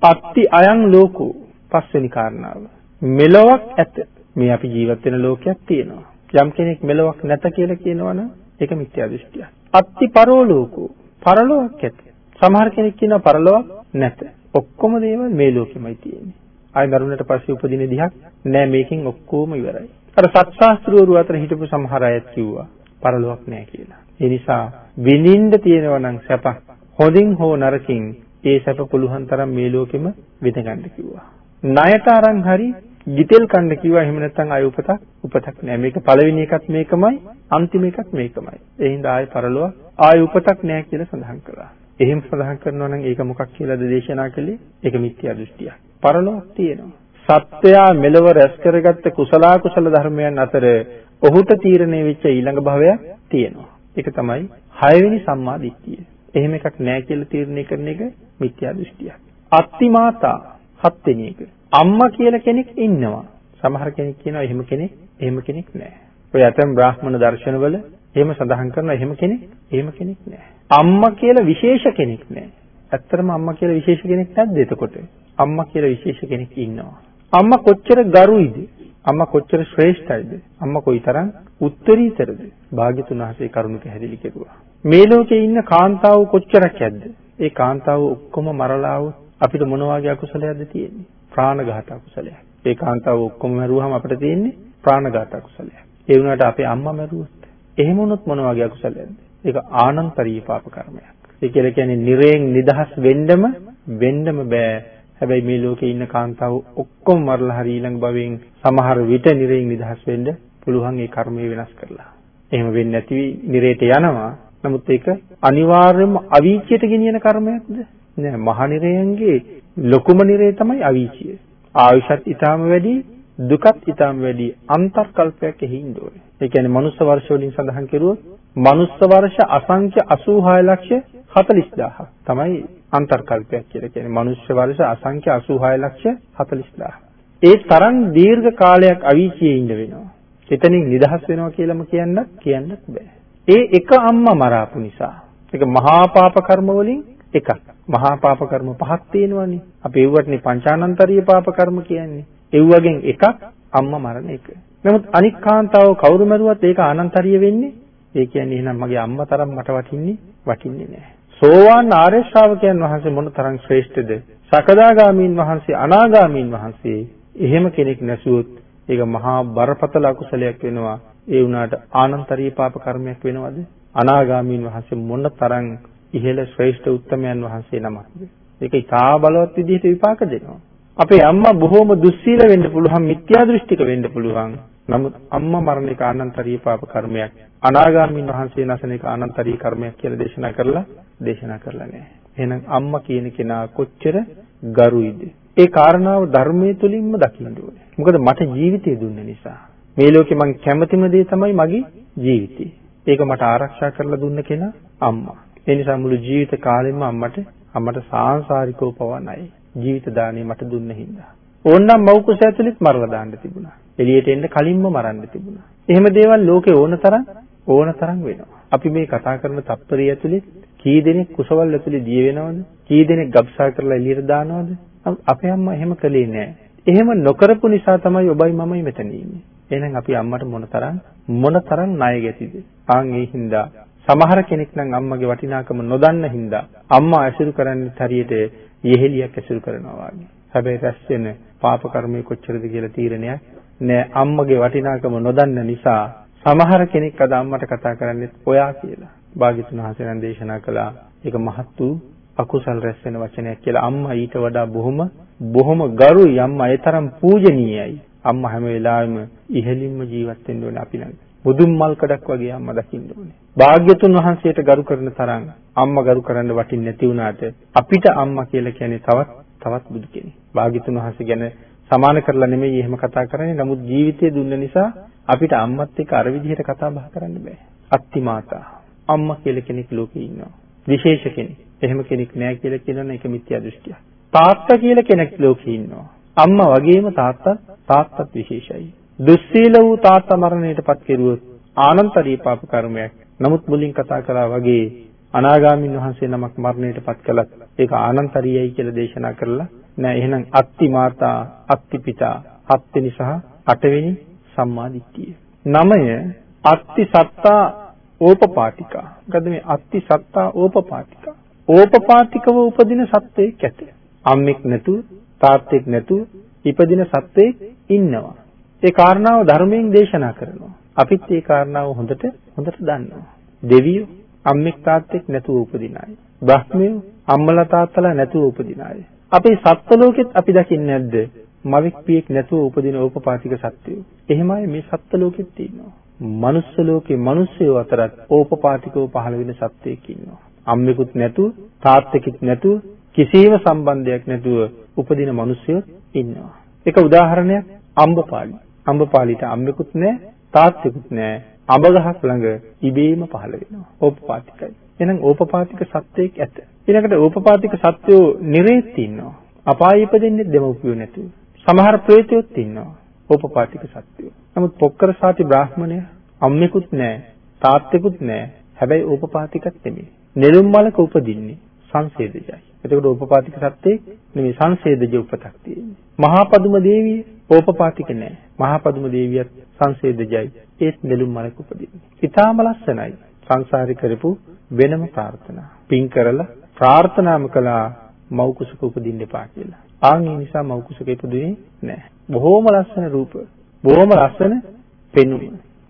පත්ති අයං ලෝකෝ පස්වෙනි කාරණාව. මෙලොවක් ඇත. මේ අපි ජීවත් වෙන ලෝකයක් තියෙනවා. යම් කෙනෙක් මෙලොවක් නැත කියලා කියනවනම් ඒක මිත්‍යා දෘෂ්ටියක්. අත්ති පරෝලෝකෝ පරලෝකයක් ඇත. සමහර කෙනෙක් කියනවා පරලොවක් නැත. ඔක්කොම දේවල් මේ ලෝකෙමයි තියෙන්නේ. ආය දරුණට පස්සේ උපදින දිහක් නෑ මේකෙන් ඔක්කොම ඉවරයි. අර සත්‍ශාස්ත්‍රවරු අතර හිටපු සමහර අයත් කිව්වා පරලොවක් නෑ කියලා. ඒ නිසා විඳින්න තියෙනවා නම් සැප හොඳින් හෝ නරකින් ඒ සැප පුළුවන් තරම් මේ ලෝකෙම විඳගන්න කිව්වා. ණයට අරන් හරි ගිතෙල් කන්න කිව්වා. එහෙම නැත්නම් ආය උපතක් උපතක් නෑ. මේක පළවෙනි එකත් මේකමයි අන්තිම එකත් මේකමයි. ඒ හින්දා ආය පරලොව ආය උපතක් නෑ කියලා සඳහන් කළා. එහෙම සඳහන් කරනවා නම් ඒක මොකක් කියලාද දේශනා කළේ? ඒක මිත්‍යා දෘෂ්ටියක්. පරලොවක් තියෙනවා. සත්‍යයා මෙලව රැස් කරගත්ත කුසල කුසල ධර්මයන් අතර ඔහුට තීරණය වෙච්ච ඊළඟ භවයක් තියෙනවා. ඒක තමයි හයවෙනි සම්මා දිට්ඨිය. එහෙම එකක් නෑ කියලා තීරණය කරන එක මිත්‍යා දෘෂ්ටියක් අත්තිමාතා හත්වෙනි එක අම්මා කියලා කෙනෙක් ඉන්නවා. සමහර කෙනෙක් කියනවා එහෙම කෙනෙක් එහෙම කෙනෙක් නැහැ. ඔය ඇතම් බ්‍රාහ්මණ දර්ශනවල එහෙම සඳහන් කරනවා එහෙම කෙනෙක් එහෙම කෙනෙක් නැහැ. අම්මා කියලා විශේෂ කෙනෙක් නැහැ. ඇත්තටම අම්මා කියලා විශේෂ කෙනෙක් නැද්ද එතකොට? අම්මා කියලා විශේෂ කෙනෙක් ඉන්නවා. අම්මා කොච්චර ගරුයිද? අම්මා කොච්චර ශ්‍රේෂ්ඨයිද? අම්මා කොයිතරම් උත්තරීතරද? භාග්‍යතුන් වහන්සේ කරුණ පැහැදිලි කෙරුවා. මේ ලෝකේ ඉන්න කාන්තාව කොච්චරක් ඇද්ද? ඒ කාන්තාව ඔක්කොම මරලා අපිට මොන වගේ අකුසලයක්ද තියෙන්නේ? ප්‍රාණඝාත අකුසලයක්. ඒ කාන්තාව ඔක්කොම මරුවාම අපිට තියෙන්නේ ප්‍රාණඝාත අකුසලයක්. ඒ වුණාට අපේ අම්මා මරුවොත් එහෙම වුණොත් මොන වගේ අකුසලයක්ද? ඒක ආනන්තරීය පාප කර්මයක්. ඒ කියලා කියන්නේ නිරයෙන් නිදහස් වෙන්නම වෙන්නම බෑ. හැබැයි මේ ලෝකේ ඉන්න කාන්තාව ඔක්කොම මරලා හරි ඊළඟ භවයෙන් සමහර විට නිරයෙන් නිදහස් වෙන්න පුළුවන් ඒ කර්මය වෙනස් කරලා. එහෙම වෙන්නේ නැති නිරේට යනවා. නමුත් ඒක අනිවාර්යයෙන්ම අවීචයට ගෙනියන කර්මයක්ද? නෑ මහනිරයන්ගේ ලොකුම නිරේ තමයි අවීචිය. ආයුෂත් ඊටාම වැඩි දුකත් ඊටාම වැඩි අන්තර්කල්පයක් එහි ඉන්න ඕනේ. ඒ කියන්නේ මනුස්ස වර්ෂ වලින් සඳහන් කෙරුවොත් මනුස්ස වර්ෂ අසංඛ්‍ය 86 ලක්ෂ 40000 තමයි අන්තර්කල්පයක් කියලා කියන්නේ. මනුස්ස වර්ෂ අසංඛ්‍ය 86 ලක්ෂ 40000. ඒ තරම් දීර්ඝ කාලයක් අවීචියේ ඉන්න වෙනවා. එතනින් නිදහස් වෙනවා කියලාම කියන්නත් කියන්නත් බෑ. ඒ එක අම්මා මරාපු නිසා. ඒක මහා පාප කර්ම වලින් එකක්. මහා පාප කර්ම පහක් තියෙනවනේ. අපි ඒවටනේ පංචානන්තරීය පාප කර්ම කියන්නේ. ඒ වගේ එකක් අම්මා මරණ එක. නමුත් අනික් කාන්තාව කවුරු මරුවත් ඒක අනන්තරීය වෙන්නේ. ඒ කියන්නේ එහෙනම් මගේ අම්මා තරම් මට වටින්නේ වටින්නේ නැහැ. සෝවාන් ආර්ය ශ්‍රාවකයන් වහන්සේ මොන තරම් ශ්‍රේෂ්ඨද? සකදාගාමීන් වහන්සේ අනාගාමීන් වහන්සේ එහෙම කෙනෙක් නැසුවොත් ඒක මහා බරපතල අකුසලයක් වෙනවා. ඒ වුණාට ආනන්තරීය පාප කර්මයක් වෙනවද? අනාගාමීන් වහන්සේ මොන තරම් ඉහළ ශ්‍රේෂ්ඨ උත්තමයන් වහන්සේ නමක්ද? ඒක ඉතා බලවත් විදිහට විපාක දෙනවා. අපේ අම්මා බොහොම දුස්සීල වෙන්න පුළුවන්, මිත්‍යා දෘෂ්ටික වෙන්න පුළුවන්. නමුත් අම්මා මරණ එක අනන්තරීය පාප කර්මයක්. අනාගාමීන් වහන්සේ නැසන එක අනන්තරීය කර්මයක් කියලා දේශනා කරලා දේශනා කරලා නැහැ. එහෙනම් අම්මා කියන කෙනා කොච්චර ගරුයිද? ඒ කාරණාව ධර්මයේ තුලින්ම දකින්න ඕනේ. මොකද මට ජීවිතය දුන්න නිසා. මේ ලෝකේ මං කැමතිම දේ තමයි මගේ ජීවිතය. ඒක මට ආරක්ෂා කරලා දුන්න කෙනා අම්මා. ඒ නිසා මුළු ජීවිත කාලෙම අම්මට අම්මට සාංශාරිකව පවණයි. ජීවිත දාණය මට දුන්න හින්දා. ඕනනම් මව් කුස ඇතුළෙත් මරලා දාන්න තිබුණා. එළියට එන්න කලින්ම මරන්න තිබුණා. එහෙම දේවල් ලෝකේ ඕන තරම් ඕන තරම් වෙනවා. අපි මේ කතා කරන තප්පරිය ඇතුලේ කී දෙනෙක් කුසවල් ඇතුලේ දිය වෙනවද? කී දෙනෙක් ගබ්සා කරලා එළියට දානවද? අපේ අම්මා එහෙම කළේ නෑ. එහෙම නොකරපු නිසා තමයි ඔබයි මමයි මෙතන ඉන්නේ. එහෙනම් අපි අම්මට මොනතරම් මොනතරම් ණය ගැතිද? ආන් ඒ හින්දා සමහර කෙනෙක් නම් අම්මගේ වටිනාකම නොදන්න හින්දා අම්මා ඇසුරු කරන්නේ හරියට යෙහෙලියක් ඇසුරු කරනවා වගේ. හැබැයි රැස් වෙන පාප කර්මය කොච්චරද කියලා තීරණයක් නෑ අම්මගේ වටිනාකම නොදන්න නිසා සමහර කෙනෙක් අද අම්මට කතා කරන්නේ ඔයා කියලා. භාග්‍යතුන් වහන්සේ නම් දේශනා කළා ඒක මහත් වූ අකුසල් රැස් වෙන වචනයක් කියලා. අම්මා ඊට වඩා බොහොම බොහොම ගරුයි අම්මා ඒ තරම් පූජනීයයි. අම්මා හැම වෙලාවෙම ඉහළින්ම ජීවත් වෙන්න ඕනේ අපි ළඟ. බුදුන් මල් කඩක් වගේ අම්මා දකින්න ඕනේ. භාග්‍යතුන් වහන්සේට ගරු කරන තරම් අම්මා ගරු කරන්න වටින්නේ නැති වුණාට අපිට අම්මා කියලා කියන්නේ තවත් තවත් බුදු කෙනෙක්. භාග්‍යතුන් වහන්සේ ගැන සමාන කරලා නෙමෙයි එහෙම කතා කරන්නේ. නමුත් ජීවිතය දුන්න නිසා අපිට අම්මත් එක්ක අර විදිහට කතා බහ කරන්න බෑ. අත්තිමාතා අම්මා කියලා කෙනෙක් ලෝකේ ඉන්නවා. විශේෂ කෙනෙක්. එහෙම කෙනෙක් නෑ කියලා කියනවනේ ඒක මිත්‍යා දෘෂ්ටියක්. තාත්තා කියලා කෙනෙක් ලෝකේ ඉන්නවා. අම්මා වගේම තාත්තත් තාත්තත් විශේෂයි. දුස්සීල වූ තාත්තා මරණයටපත් කෙරුවොත් ආනන්තරීය පාප කර්මයක්. නමුත් මුලින් කතා කළා වගේ අනාගාමින් වහන්සේ නමක් මරණයටපත් කළත් ඒක ආනන්තරීයයි කියලා දේශනා කරලා නෑ එහෙනම් අත්ති මාතා අත්ති පිතා හත්වෙනි සහ අටවෙනි සම්මාදිට්ඨිය. නමය අත්ති සත්තා ඕපපාටිකා. මොකද මේ අත්ති සත්තා ඕපපාටිකා. ඕපපාටිකව උපදින සත්වයක් ඇත. අම්මෙක් නැතුව තාත්තෙක් නැතුව ඉපදින සත්වයක් ඉන්නවා. ඒ කාරණාව ධර්මයෙන් දේශනා කරනවා. අපිත් ඒ කාරණාව හොඳට හොඳට දන්නවා. දෙවියෝ අම්මෙක් තාත්තෙක් නැතුව උපදින අය. බ්‍රහ්මයෝ අම්මලා තාත්තලා නැතුව උපදින අය. අපේ සත්ත්ව ලෝකෙත් අපි දකින්නේ නැද්ද? මවෙක් පියෙක් නැතුව උපදින ඕපපාතික සත්වයෝ. එහෙමයි මේ සත්ත්ව ලෝකෙත් තියෙනවා. මනුස්ස ලෝකේ මිනිස්සුયો අතරත් ඕපපාතිකව පහළ වෙන සත්වයෙක් ඉන්නවා. අම්මෙකුත් නැතුව, තාත්තෙකුත් නැතුව, කිසිම සම්බන්ධයක් නැතුව උපදින මිනිස්සුયો ඉන්නවා. එක උදාහරණයක් අම්බපාලි. අම්බපාලිට අම්මෙකුත් නැහැ, තාත්තෙකුත් නැහැ. අඹ ගහක් ළඟ ඉබේම පහළ වෙනවා. ඕපපාතිකයි. එහෙනම් ඕපපාතික සත්වයක් ඇත. ඊළඟට ඕපපාතික සත්වෝ නිරේත් ඉන්නවා. අපායෙ ඉපදෙන්නේ දෙමව්පියෝ නැතුව. සමහර ප්‍රේතයෝත් ඉන්නවා. ඕපපාතික සත්වෝ. නමුත් පොක්කර සාති බ්‍රාහ්මණය අම්මෙකුත් නැහැ, තාත්තෙකුත් නැහැ. හැබැයි ඕපපාතිකත් නෙමෙයි. නෙළුම් මලක උපදින්නේ සංසේදජයි. එතකොට ඕපපාතික සත්‍යේ නෙමෙයි සංසේදජ උපතක් තියෙන්නේ. මහා පදුම දේවිය ඕපපාතික නෑ. මහා පදුම දේවියත් සංසේදජයි. ඒත් නෙළුම් මලක උපදින්නේ. ඊටාම ලස්සනයි. සංසාරේ කරපු වෙනම ප්‍රාර්ථනා. පින් කරලා ප්‍රාර්ථනාම කළා මව් කුසක උපදින්න එපා කියලා. ආන් ඒ නිසා මව් කුසක ඉපදුනේ නැහැ. බොහොම ලස්සන රූප. බොහොම ලස්සන පෙනුම.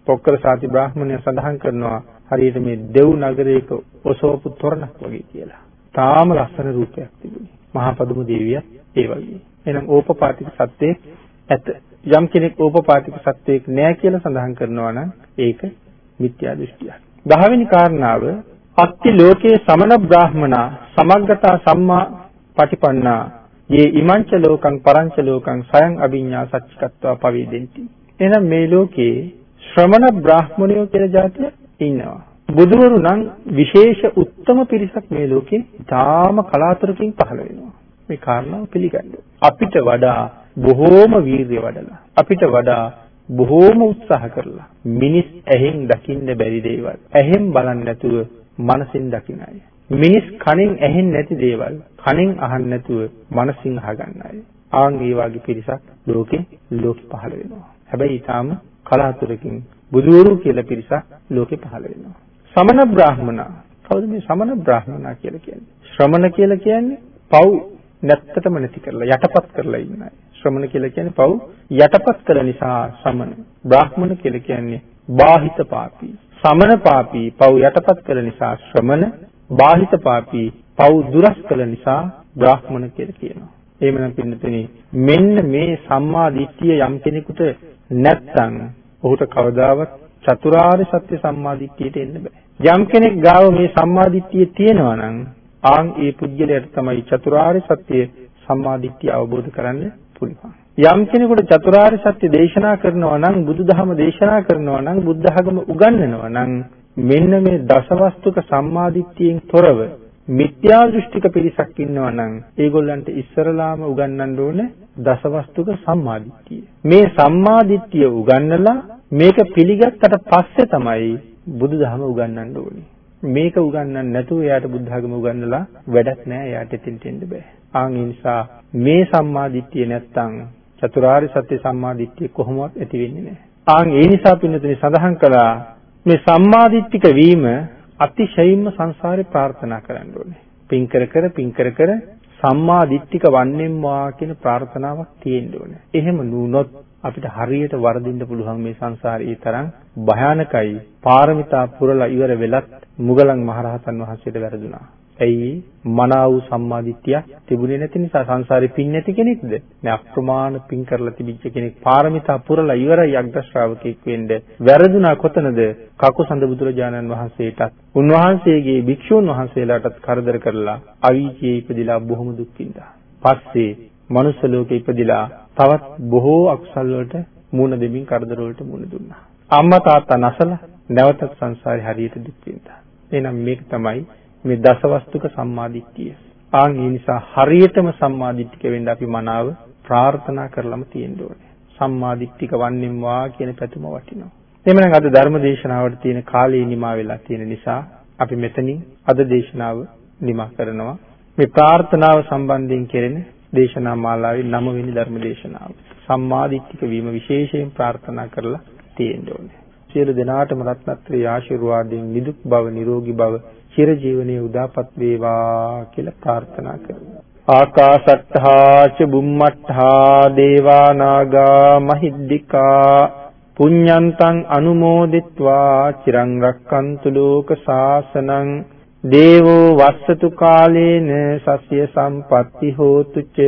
පොක්කර සාති බ්‍රාහ්මණය සඳහන් කරනවා හරියට මේ දෙව් නගරයක ඔසවපු තොරණක් වගේ කියලා. තාම ලස්සන රූපයක් තිබුණේ. මහා පදුම දේවියත් ඒ වගේ. එහෙනම් ඕපපාතික සත්‍යයේ ඇත. යම් කෙනෙක් ඕපපාතික සත්‍යයක් නෑ කියලා සඳහන් කරනවා නම් ඒක මිත්‍යා දෘෂ්ටියක්. දහවෙනි කාරණාව අත්ති ලෝකේ සමන බ්‍රාහ්මනා සමග්ගතා සම්මා පටිපන්නා යේ ඉමංච ලෝකං පරංච ලෝකං සයං අභිඤ්ඤා සච්චිකත්වා පවේදෙන්ති. එහෙනම් මේ ලෝකේ ශ්‍රමණ බ්‍රාහ්මණයෝ කියලා જાතිය ඉන්නවා. බුදුවරු නම් විශේෂ උත්තම පිරිසක් මේ ලෝකේ තාම කලාතුරකින් පහළ වෙනවා. මේ කාරණාව පිළිගන්න. අපිට වඩා බොහෝම වීරිය වඩලා අපිට වඩා බොහෝම උත්සාහ කරලා මිනිස් ඇහෙන් දකින්න බැරි දේවල් ඇහෙන් බලන්නේ නැතුව මනසින් දකින අය. මිනිස් කනෙන් ඇහෙන්නේ නැති දේවල් කනෙන් අහන්නේ නැතුව මනසින් අහගන්න අය. ආන් ඒ වගේ පිරිසක් ලෝකේ ලෝකෙ පහළ වෙනවා. හැබැයි ඊටාම කලාතුරකින් බුදුවරු කියලා පිරිසක් ලෝකෙ පහළ වෙනවා. සමන බ්‍රාහ්මනා කවුද මේ සමන බ්‍රාහ්මනා කියලා කියන්නේ? ශ්‍රමණ කියලා කියන්නේ පව් නැත්තටම නැති කරලා යටපත් කරලා ඉන්න අය. ශ්‍රමණ කියලා කියන්නේ පව් යටපත් කළ නිසා සමන. බ්‍රාහ්මණ කියලා කියන්නේ බාහිත පාපී. සමන පාපී පව් යටපත් කළ නිසා ශ්‍රමණ. බාහිත පාපී පව් දුරස් කළ නිසා බ්‍රාහ්මණ කියලා කියනවා. එහෙමනම් පින්නතනේ මෙන්න මේ සම්මා දිට්ඨිය යම් කෙනෙකුට නැත්නම් ඔහුට කවදාවත් චතුරාර්ය සත්‍ය සම්මාදිට්ඨියට එන්න බෑ. යම් කෙනෙක් ගාව මේ සම්මාදිට්ඨිය තියෙනවා නම් ආන් ඒ පුජ්‍යලයට තමයි චතුරාර්ය සත්‍ය සම්මාදිට්ඨිය අවබෝධ කරන්න පුළුවන්. යම් කෙනෙකුට චතුරාර්ය සත්‍ය දේශනා කරනවා නම් බුදුදහම දේශනා කරනවා නම් බුද්ධ ධර්ම උගන්වනවා නම් මෙන්න මේ දසවස්තුක සම්මාදිට්ඨියෙන් තොරව මිත්‍යා දෘෂ්ටික පිරිසක් ඉන්නවා නම් ඒගොල්ලන්ට ඉස්සරලාම උගන්වන්න ඕනේ දසවස්තුක සම්මාදිට්ඨිය. මේ සම්මාදිට්ඨිය උගන්වලා මේක පිළිගත්තට පස්සේ තමයි බුදුදහම උගන්වන්න ඕනේ. මේක උගන්වන්න නැතුව එයාට බුද්ධඝම උගන්වලා වැඩක් නැහැ. එයාට එතෙන්ට එන්න බෑ. ආන් ඒ නිසා මේ සම්මාදිට්ඨිය නැත්තම් චතුරාර්ය සත්‍ය සම්මාදිට්ඨිය කොහොමවත් ඇති වෙන්නේ නැහැ. ආන් ඒ නිසා පින්නතුනි සඳහන් කළා මේ සම්මාදිට්ඨික වීම අතිශයින්ම සංසාරේ ප්‍රාර්ථනා කරන්න ඕනේ. පින් කර කර පින් කර කර සම්මා දිට්ඨික වන්නේම්වා කියන ප්‍රාර්ථනාවක් තියෙන්න ඕනේ. එහෙම නුනොත් අපිට හරියට වරදින්න පුළුවන් මේ සංසාරේ තරම් භයානකයි. පාරමිතා පුරලා ඉවර වෙලත් මුගලන් මහරහතන් වහන්සේට වැරදුනා. ඇයි මනා වූ සම්මාදිට්ඨිය තිබුණේ නැති නිසා සංසාරේ පින් නැති කෙනෙක්ද? මේ අප්‍රමාණ පින් කරලා තිබිච්ච කෙනෙක් පාරමිතා පුරලා ඉවරයි අග්‍ර ශ්‍රාවකෙක් වෙන්න. වැරදුනා කොතනද? කකුසඳ බුදුරජාණන් වහන්සේටත් උන්වහන්සේගේ භික්ෂූන් වහන්සේලාටත් කරදර කරලා අවීචියේ ඉපදිලා බොහොම දුක් විඳා. පස්සේ මනුස්ස ලෝකේ ඉපදිලා තවත් බොහෝ අකුසල් වලට මුහුණ දෙමින් කරදර වලට මුහුණ දුන්නා. අම්මා තාත්තා නැසලා නැවතත් සංසාරේ හරියට දුක් විඳා. එහෙනම් මේක තමයි මේ දසවස්තුක සම්මාදිට්ඨිය. ආන් ඒ නිසා හරියටම සම්මාදිට්ඨික වෙන්න අපි මනාව ප්‍රාර්ථනා කරලම තියෙන්න ඕනේ. සම්මාදිට්ඨික වන්නෙම් වා කියන පැතුම වටිනවා. එhmenan අද ධර්ම දේශනාවට තියෙන කාලය නිමා වෙලා තියෙන නිසා අපි මෙතනින් අද දේශනාව නිමා කරනවා. මේ ප්‍රාර්ථනාව සම්බන්ධයෙන් කෙරෙන දේශනා මාලාවේ 9 වෙනි ධර්ම දේශනාව. සම්මාදිට්ඨික වීම විශේෂයෙන් ප්‍රාර්ථනා කරලා තියෙන්න ඕනේ. සියලු දෙනාටම රත්නත්‍රයේ ආශිර්වාදයෙන් නිදුක් බව නිරෝගී බව චිරජීවනයේ උදාපත් වේවා කියලා ප්‍රාර්ථනා කරමු. ආකාශට්ඨා ච බුම්මට්ඨා දේවා නාග මහිද්దికා පුඤ්ඤන්තං අනුමෝදිත්වා චිරං රක්칸තු ලෝක සාසනං දේවෝ වස්සතු කාලේන සස්්‍ය සම්පatti හෝතු ච